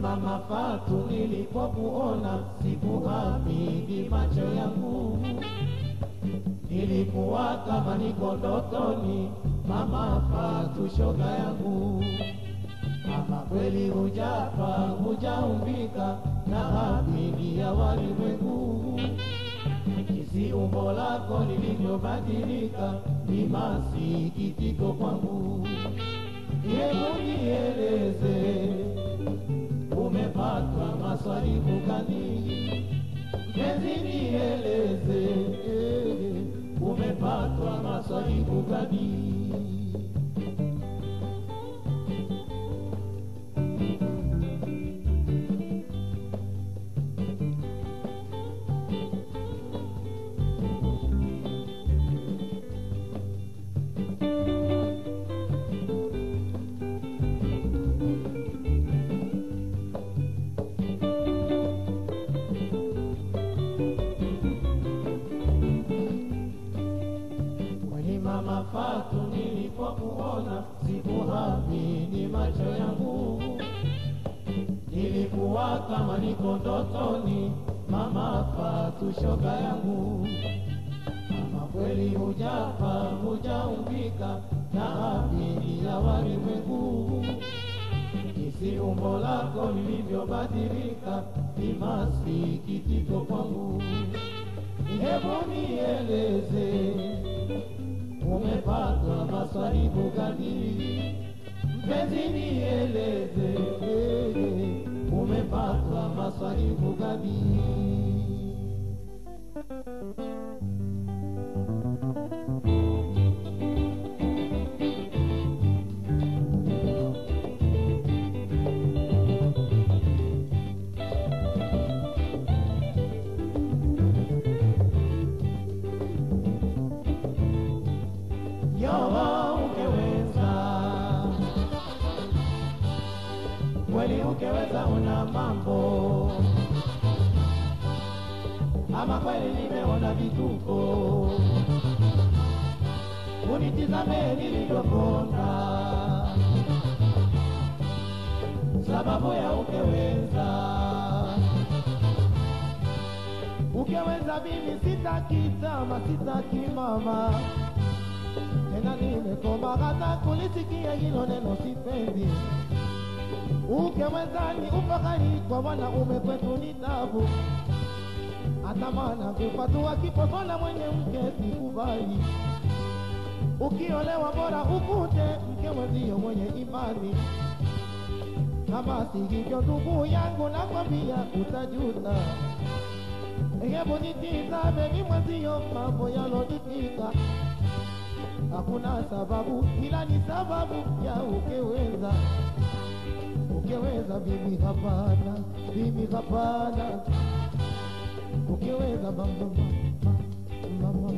Mama Fatu, nilipokuona sikuamini macho yangu, nilikuwa kama niko ndotoni. Mama Fatu, shoga yangu, ama kweli hujapa hujaumbika na akili ya walimwengu, jinsi umbo lako lilivyobadilika ni masikitiko kwangu. Hebu nieleze umepatwa maswali gani? Mpenzi nieleze, umepatwa maswali gani? Kama niko ndotoni. Mama Fatu, shoga yangu, mama kweli hujapa hujaumbika na amini ya walimwengu, jinsi umbo lako lilivyobadilika ni masikitiko kwangu. Hebu nieleze umepatwa maswaribu gani? Mpenzi nieleze, umepatwa maswalibu gani? Ukeweza una mambo. Ama kweli, nimeona vituko, unitizame nilivyokonda, sababu ya ukeweza ukeweza, mimi sitaki tama, sitaki mama. Tena nimekoma hata kulisikia hilo neno sipendi. Ukeweza ni ufahari kwa wanaume kwetu ni tabu, atamana kupatua kiposona mwenye mke sikubali. Ukiolewa bora ukute mke mwenzio mwenye imani, kama si hivyo ndugu yangu nakwambia utajuta. Hebu nitizame ni mwenzio mambo yalonitika hakuna sababu ila ni sababu ya ukeweza. Bibi, hapana mimi hapana. Ukiweza mama, mama, mama,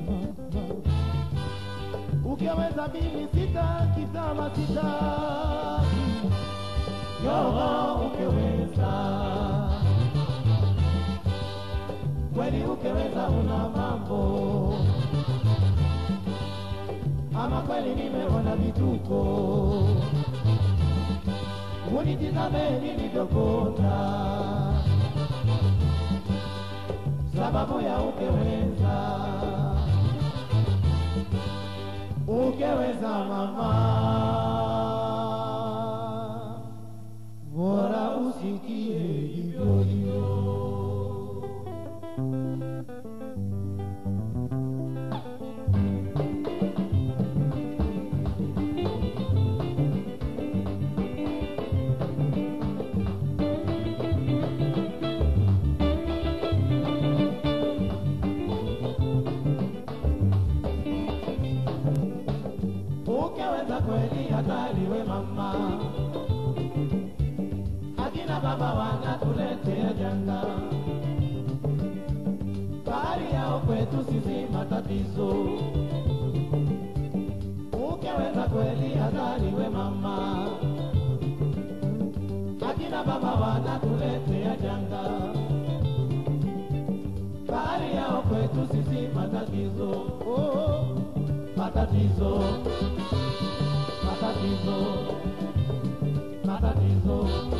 ukiweza mimi sitaki tama, sitaki yoga. ukiweza kweli, ukiweza una mambo ama kweli nimeona vituko, unitizame nilivyokonda, sababu ya ukeweza. Ukeweza mama, kweli hatari we mama, akina baba wanatuletea janga, bahari yao kwetu sisi matatizo. Ukeweza kweli hatari we mama, akina baba wanatuletea janga, bahari yao kwetu sisi matatizo, oh, matatizo, matatizo, matatizo,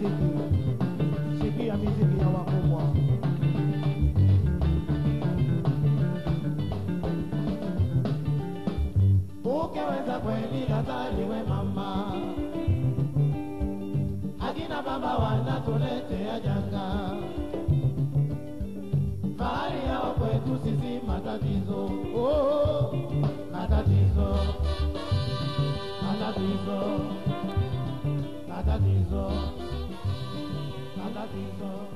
miziki, sikia miziki ya wakubwa. Kweli mama, akina baba wanatuletea janga, fahari yao kwetu sisi matatizo, oh, matatizo, matatizo matatizo, matatizo, matatizo.